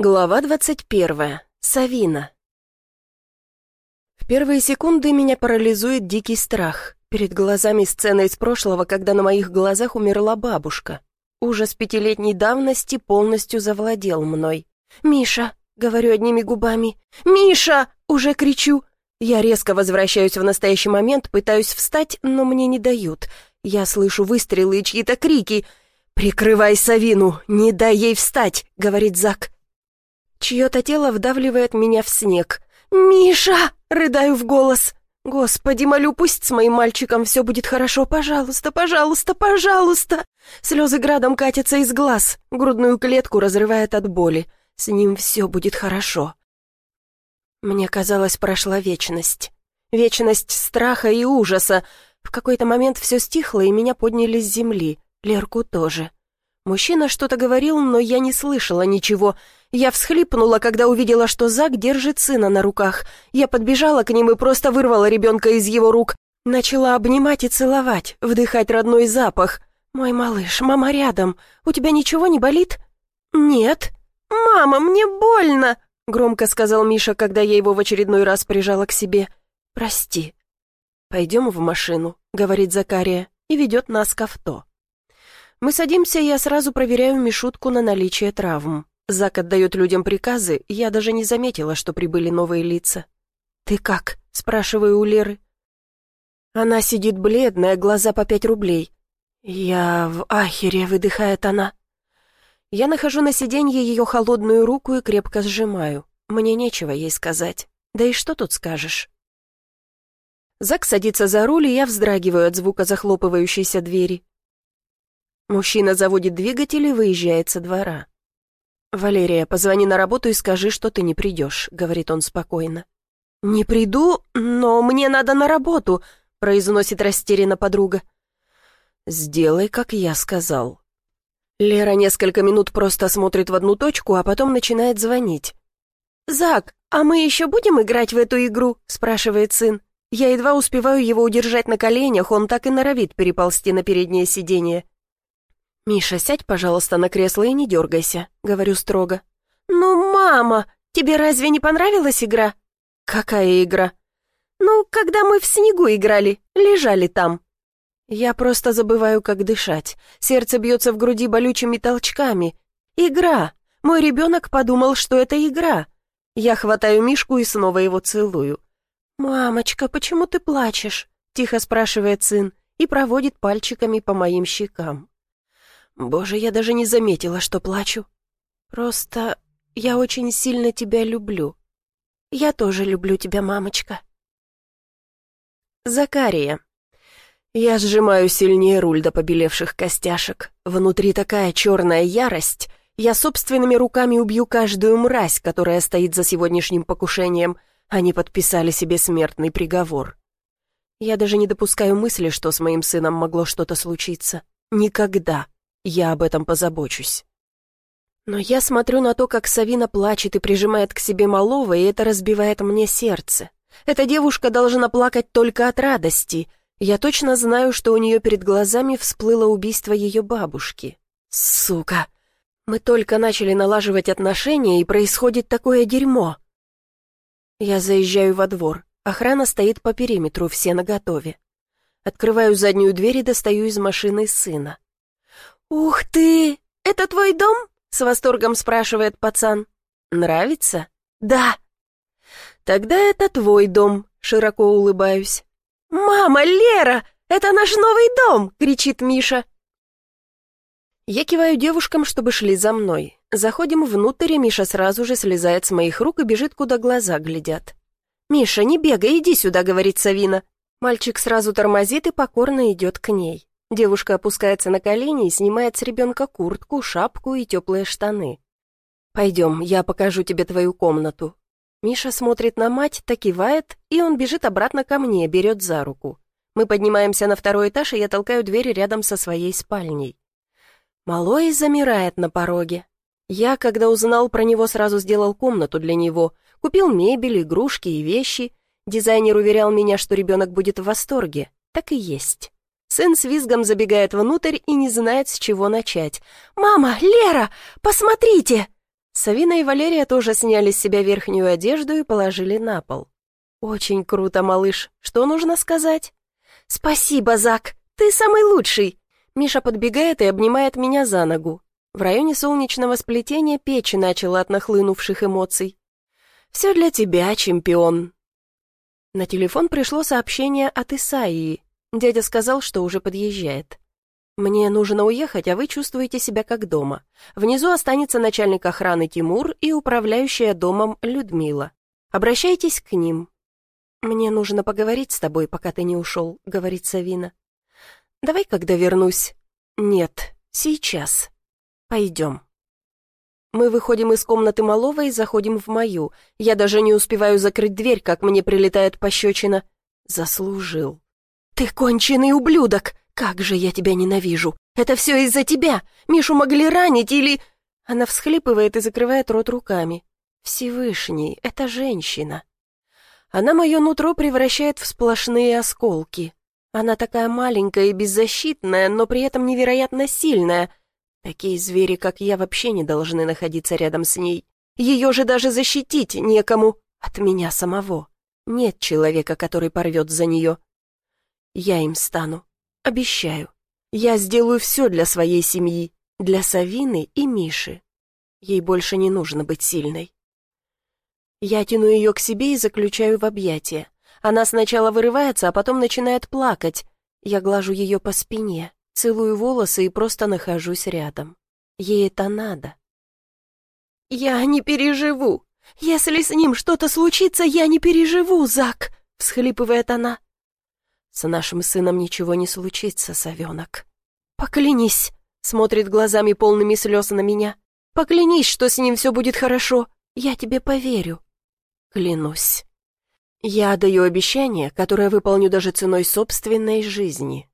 Глава двадцать первая. Савина. В первые секунды меня парализует дикий страх. Перед глазами сцена из прошлого, когда на моих глазах умерла бабушка. Ужас пятилетней давности полностью завладел мной. «Миша!» — говорю одними губами. «Миша!» — уже кричу. Я резко возвращаюсь в настоящий момент, пытаюсь встать, но мне не дают. Я слышу выстрелы и чьи-то крики. «Прикрывай Савину! Не дай ей встать!» — говорит Зак. Чье-то тело вдавливает меня в снег. «Миша!» — рыдаю в голос. «Господи, молю, пусть с моим мальчиком все будет хорошо. Пожалуйста, пожалуйста, пожалуйста!» Слезы градом катятся из глаз. Грудную клетку разрывает от боли. С ним все будет хорошо. Мне казалось, прошла вечность. Вечность страха и ужаса. В какой-то момент все стихло, и меня подняли с земли. Лерку тоже. Мужчина что-то говорил, но я не слышала ничего. Я всхлипнула, когда увидела, что Зак держит сына на руках. Я подбежала к ним и просто вырвала ребенка из его рук. Начала обнимать и целовать, вдыхать родной запах. «Мой малыш, мама рядом. У тебя ничего не болит?» «Нет». «Мама, мне больно!» — громко сказал Миша, когда я его в очередной раз прижала к себе. «Прости». «Пойдем в машину», — говорит Закария, и ведет нас к авто. Мы садимся, и я сразу проверяю Мишутку на наличие травм. Зак отдает людям приказы, я даже не заметила, что прибыли новые лица. «Ты как?» — спрашиваю у Леры. Она сидит бледная, глаза по пять рублей. «Я в ахере», — выдыхает она. Я нахожу на сиденье ее холодную руку и крепко сжимаю. Мне нечего ей сказать. Да и что тут скажешь? Зак садится за руль, и я вздрагиваю от звука захлопывающейся двери. Мужчина заводит двигатель и выезжает со двора. «Валерия, позвони на работу и скажи, что ты не придешь», — говорит он спокойно. «Не приду, но мне надо на работу», — произносит растерянно подруга. «Сделай, как я сказал». Лера несколько минут просто смотрит в одну точку, а потом начинает звонить. «Зак, а мы еще будем играть в эту игру?» — спрашивает сын. Я едва успеваю его удержать на коленях, он так и норовит переползти на переднее сиденье. «Миша, сядь, пожалуйста, на кресло и не дергайся», — говорю строго. «Ну, мама, тебе разве не понравилась игра?» «Какая игра?» «Ну, когда мы в снегу играли, лежали там». Я просто забываю, как дышать. Сердце бьется в груди болючими толчками. «Игра! Мой ребенок подумал, что это игра». Я хватаю Мишку и снова его целую. «Мамочка, почему ты плачешь?» — тихо спрашивает сын и проводит пальчиками по моим щекам. Боже, я даже не заметила, что плачу. Просто я очень сильно тебя люблю. Я тоже люблю тебя, мамочка. Закария. Я сжимаю сильнее руль до побелевших костяшек. Внутри такая черная ярость. Я собственными руками убью каждую мразь, которая стоит за сегодняшним покушением. Они подписали себе смертный приговор. Я даже не допускаю мысли, что с моим сыном могло что-то случиться. Никогда. Я об этом позабочусь. Но я смотрю на то, как Савина плачет и прижимает к себе малого, и это разбивает мне сердце. Эта девушка должна плакать только от радости. Я точно знаю, что у нее перед глазами всплыло убийство ее бабушки. Сука! Мы только начали налаживать отношения, и происходит такое дерьмо. Я заезжаю во двор. Охрана стоит по периметру, все наготове. Открываю заднюю дверь и достаю из машины сына. «Ух ты! Это твой дом?» — с восторгом спрашивает пацан. «Нравится?» «Да». «Тогда это твой дом», — широко улыбаюсь. «Мама, Лера, это наш новый дом!» — кричит Миша. Я киваю девушкам, чтобы шли за мной. Заходим внутрь, и Миша сразу же слезает с моих рук и бежит, куда глаза глядят. «Миша, не бегай, иди сюда», — говорит Савина. Мальчик сразу тормозит и покорно идет к ней. Девушка опускается на колени и снимает с ребенка куртку, шапку и теплые штаны. «Пойдем, я покажу тебе твою комнату». Миша смотрит на мать, так кивает, и он бежит обратно ко мне, берет за руку. Мы поднимаемся на второй этаж, и я толкаю дверь рядом со своей спальней. Малой замирает на пороге. Я, когда узнал про него, сразу сделал комнату для него. Купил мебель, игрушки и вещи. Дизайнер уверял меня, что ребенок будет в восторге. Так и есть. Сын с визгом забегает внутрь и не знает, с чего начать. «Мама! Лера! Посмотрите!» Савина и Валерия тоже сняли с себя верхнюю одежду и положили на пол. «Очень круто, малыш. Что нужно сказать?» «Спасибо, Зак. Ты самый лучший!» Миша подбегает и обнимает меня за ногу. В районе солнечного сплетения печи начала от нахлынувших эмоций. «Все для тебя, чемпион!» На телефон пришло сообщение от Исаии. Дядя сказал, что уже подъезжает. «Мне нужно уехать, а вы чувствуете себя как дома. Внизу останется начальник охраны Тимур и управляющая домом Людмила. Обращайтесь к ним». «Мне нужно поговорить с тобой, пока ты не ушел», — говорит Савина. «Давай, когда вернусь». «Нет, сейчас. Пойдем». Мы выходим из комнаты малого и заходим в мою. Я даже не успеваю закрыть дверь, как мне прилетает пощечина. Заслужил. «Ты конченый ублюдок! Как же я тебя ненавижу! Это все из-за тебя! Мишу могли ранить или...» Она всхлипывает и закрывает рот руками. «Всевышний, это женщина!» Она мое нутро превращает в сплошные осколки. Она такая маленькая и беззащитная, но при этом невероятно сильная. Такие звери, как я, вообще не должны находиться рядом с ней. Ее же даже защитить некому от меня самого. Нет человека, который порвет за нее. Я им стану. Обещаю. Я сделаю все для своей семьи, для Савины и Миши. Ей больше не нужно быть сильной. Я тяну ее к себе и заключаю в объятия. Она сначала вырывается, а потом начинает плакать. Я глажу ее по спине, целую волосы и просто нахожусь рядом. Ей это надо. «Я не переживу. Если с ним что-то случится, я не переживу, Зак!» — всхлипывает она. С нашим сыном ничего не случится, совенок. Поклянись, смотрит глазами полными слез на меня. Поклянись, что с ним все будет хорошо. Я тебе поверю. Клянусь. Я даю обещание, которое выполню даже ценой собственной жизни.